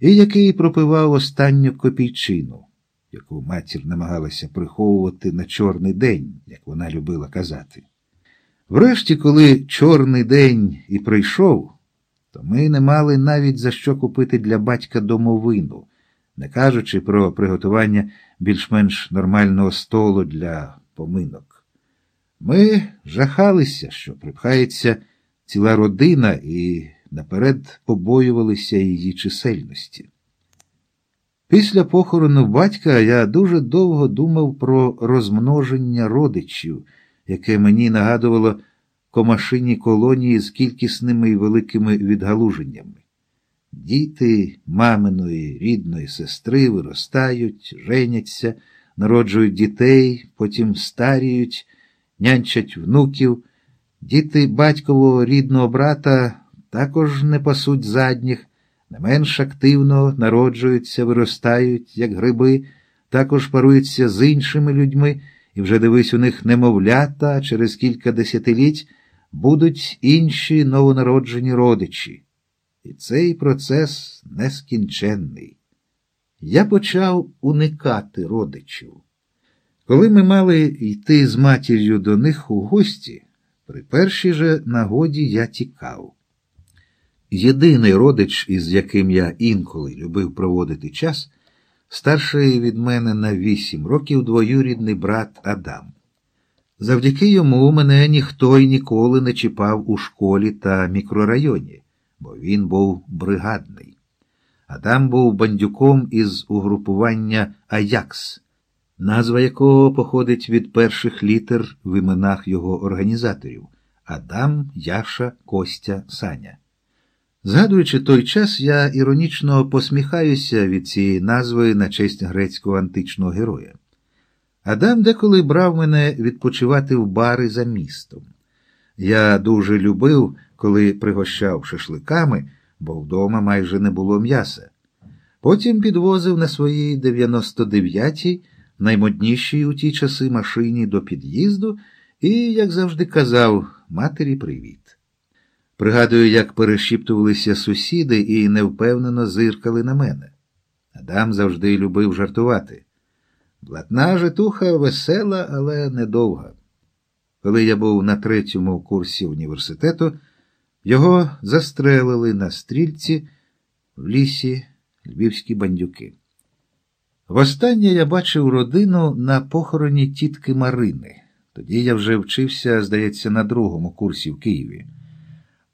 і який пропивав останню копійчину, яку матір намагалася приховувати на чорний день, як вона любила казати. Врешті, коли чорний день і прийшов, то ми не мали навіть за що купити для батька домовину, не кажучи про приготування більш-менш нормального столу для поминок. Ми жахалися, що припхається ціла родина і наперед побоювалися її чисельності. Після похорону батька я дуже довго думав про розмноження родичів, яке мені нагадувало комашині колонії з кількісними і великими відгалуженнями. Діти маминої рідної сестри виростають, женяться, народжують дітей, потім старіють, нянчать внуків. Діти батькового рідного брата також не пасуть задніх, не менш активно народжуються, виростають, як гриби, також паруються з іншими людьми, і вже дивись у них немовлята, а через кілька десятиліть будуть інші новонароджені родичі. І цей процес нескінченний. Я почав уникати родичів. Коли ми мали йти з матір'ю до них у гості, при першій же нагоді я тікав. Єдиний родич, із яким я інколи любив проводити час, старший від мене на вісім років двоюрідний брат Адам. Завдяки йому мене ніхто й ніколи не чіпав у школі та мікрорайоні, бо він був бригадний. Адам був бандюком із угрупування Аякс, назва якого походить від перших літер в іменах його організаторів Адам, Яша, Костя, Саня. Згадуючи той час, я іронічно посміхаюся від цієї назви на честь грецького античного героя. Адам деколи брав мене відпочивати в бари за містом. Я дуже любив, коли пригощав шашликами, бо вдома майже не було м'яса. Потім підвозив на своїй 99-й, наймоднішій у ті часи машині до під'їзду і, як завжди казав, матері привіт. Пригадую, як перешіптувалися сусіди і невпевнено зиркали на мене. Адам завжди любив жартувати. Блатна житуха весела, але недовга. Коли я був на третьому курсі університету, його застрелили на стрільці в лісі львівські бандюки. Востаннє я бачив родину на похороні тітки Марини. Тоді я вже вчився, здається, на другому курсі в Києві.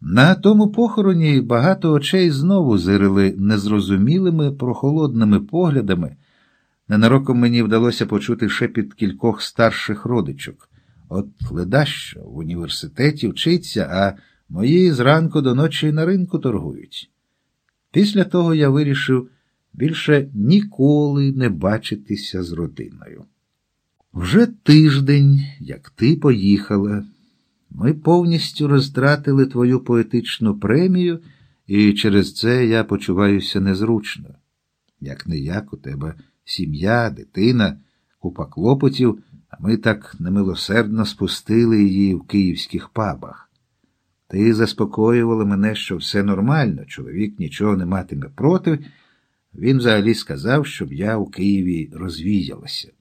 На тому похороні багато очей знову зирили незрозумілими, прохолодними поглядами. Ненароком мені вдалося почути шепіт кількох старших родичок. От ледащо в університеті вчиться, а мої зранку до ночі на ринку торгують. Після того я вирішив більше ніколи не бачитися з родиною. Вже тиждень, як ти поїхала, ми повністю розтратили твою поетичну премію, і через це я почуваюся незручно. Як не як у тебе сім'я, дитина, купа клопотів, а ми так немилосердно спустили її в київських пабах. Ти заспокоювала мене, що все нормально, чоловік нічого не матиме проти. Він взагалі сказав, щоб я у Києві розвіялася.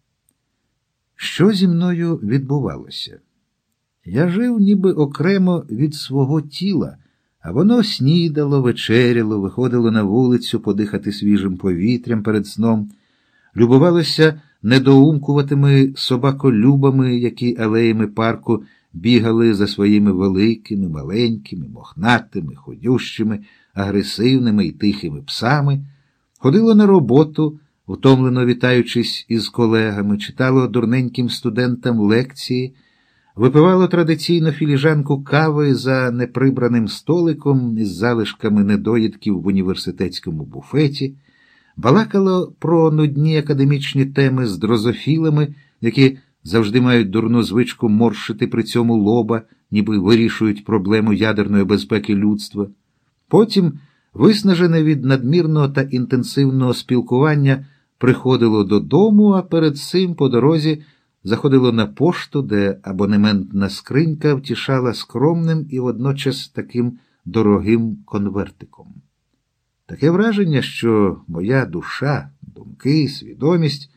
Що зі мною відбувалося? Я жив ніби окремо від свого тіла, а воно снідало, вечеряло, виходило на вулицю подихати свіжим повітрям перед сном, любувалося недоумкуватими собаколюбами, які алеями парку бігали за своїми великими, маленькими, мохнатими, ходющими, агресивними і тихими псами, ходило на роботу, втомлено вітаючись із колегами, читало дурненьким студентам лекції. Випивало традиційно філіжанку кави за неприбраним столиком із залишками недоїдків в університетському буфеті, балакало про нудні академічні теми з дрозофілами, які завжди мають дурну звичку моршити при цьому лоба, ніби вирішують проблему ядерної безпеки людства. Потім, виснажене від надмірного та інтенсивного спілкування, приходило додому, а перед цим по дорозі заходило на пошту, де абонементна скринька втішала скромним і водночас таким дорогим конвертиком. Таке враження, що моя душа, думки, свідомість